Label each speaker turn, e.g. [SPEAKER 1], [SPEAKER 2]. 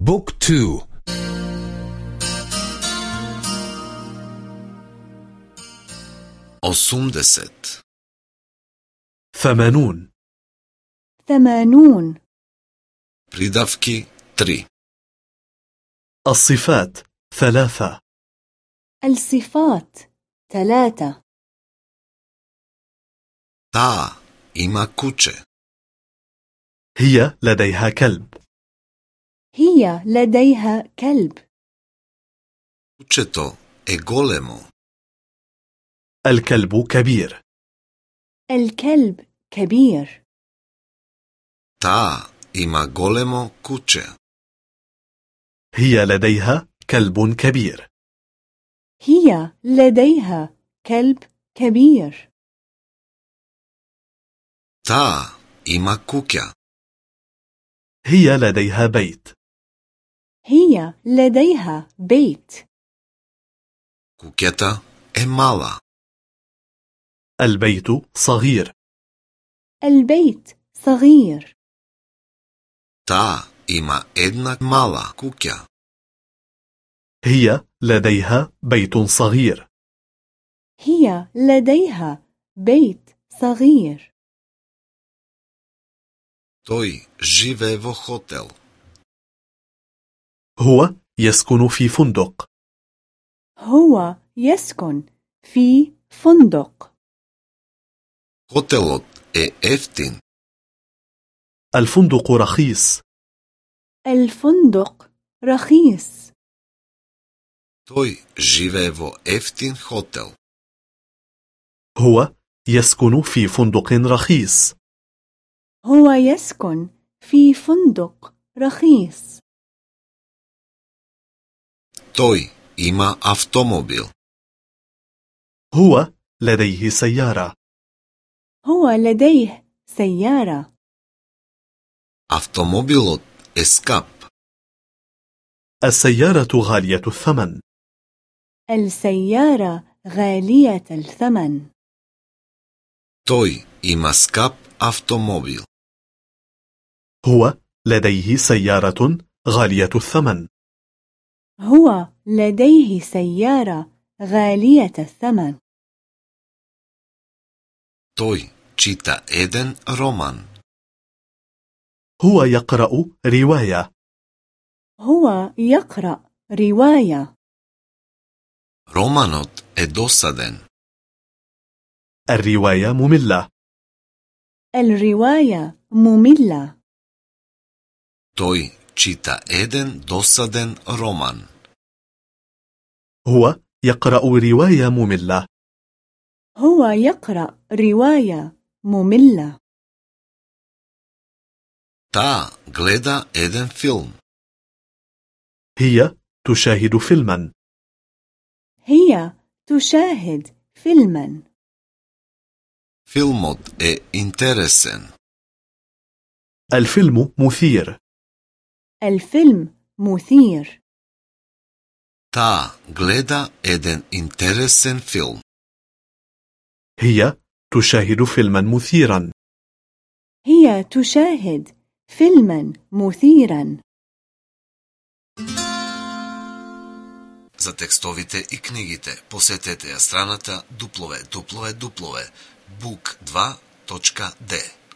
[SPEAKER 1] Book two.
[SPEAKER 2] осумдесет
[SPEAKER 3] ثمانون.
[SPEAKER 4] ثمانون.
[SPEAKER 2] Придавки три.
[SPEAKER 3] الصفات ثلاثة.
[SPEAKER 4] الصفات ثلاثة.
[SPEAKER 2] Таа има куче
[SPEAKER 3] هي لديها كلب.
[SPEAKER 4] هي لديها كلب.
[SPEAKER 2] كوتشيتو اي غوليمو.
[SPEAKER 3] الكلب كبير.
[SPEAKER 4] الكلب كبير.
[SPEAKER 2] تا ايما غوليمو kuće.
[SPEAKER 3] هي لديها كلب كبير.
[SPEAKER 4] هي لديها كلب كبير.
[SPEAKER 2] تا ايما kuća.
[SPEAKER 3] هي لديها بيت.
[SPEAKER 4] هي لديها بيت
[SPEAKER 2] Куќата е мала.
[SPEAKER 3] البيت صغير
[SPEAKER 4] البيت صغير
[SPEAKER 2] Та има една мала куќа.
[SPEAKER 3] هي لديها بيت صغير
[SPEAKER 4] هي لديها بيت صغير
[SPEAKER 2] Тој живее во хотел.
[SPEAKER 3] هو يسكن في فندق
[SPEAKER 4] هو يسكن في فندق
[SPEAKER 2] Хотелот е ефтин.
[SPEAKER 3] الفندق رخيص
[SPEAKER 4] الفندق رخيص
[SPEAKER 2] Тој живее во ефтин хотел.
[SPEAKER 3] هو يسكن في فندق رخيص
[SPEAKER 4] هو يسكن في فندق رخيص
[SPEAKER 2] Тој има автомобил.
[SPEAKER 3] هو لديه سيارة
[SPEAKER 4] هو لديه سيارة
[SPEAKER 2] Автомобилот е скап.
[SPEAKER 3] السيارة غالية الثمن
[SPEAKER 4] السيارة غالية الثمن
[SPEAKER 2] Тој има скап автомобил.
[SPEAKER 3] هو لديه سيارة غالية الثمن
[SPEAKER 4] هو لديه سيارة غالية الثمن
[SPEAKER 2] Тој чита еден роман.
[SPEAKER 3] هو يقرأ رواية
[SPEAKER 4] هو يقرأ رواية
[SPEAKER 2] Романот е досаден.
[SPEAKER 3] الرواية مملة
[SPEAKER 4] الرواية مملة
[SPEAKER 2] Тој Чита еден досаден роман.
[SPEAKER 3] هو يقرأ رواية مملة.
[SPEAKER 4] هو يقرأ رواية مملة.
[SPEAKER 2] Ta gleda eden film.
[SPEAKER 3] هي تشاهد فيلما.
[SPEAKER 4] هي تشاهد فيلما.
[SPEAKER 2] Filmot e interesen.
[SPEAKER 3] الفيلم مثير.
[SPEAKER 4] الفيلم مثير
[SPEAKER 2] Таа гледа еден интересен филм.
[SPEAKER 3] هي تشاهد فيلما مثيرا
[SPEAKER 4] هي تشاهد فيلما مثيرا
[SPEAKER 2] За текстовите и книгите посетете ја страната www.book2.de